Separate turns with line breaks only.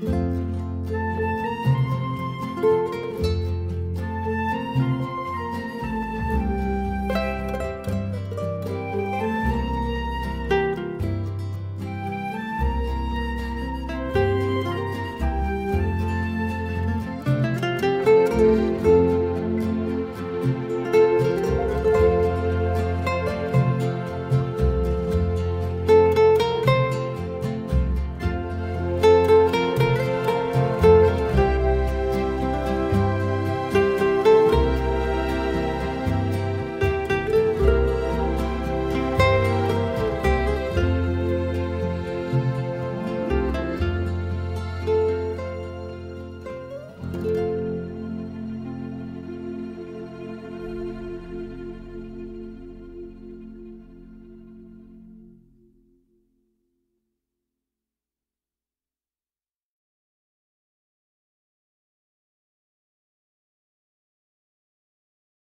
you Bye.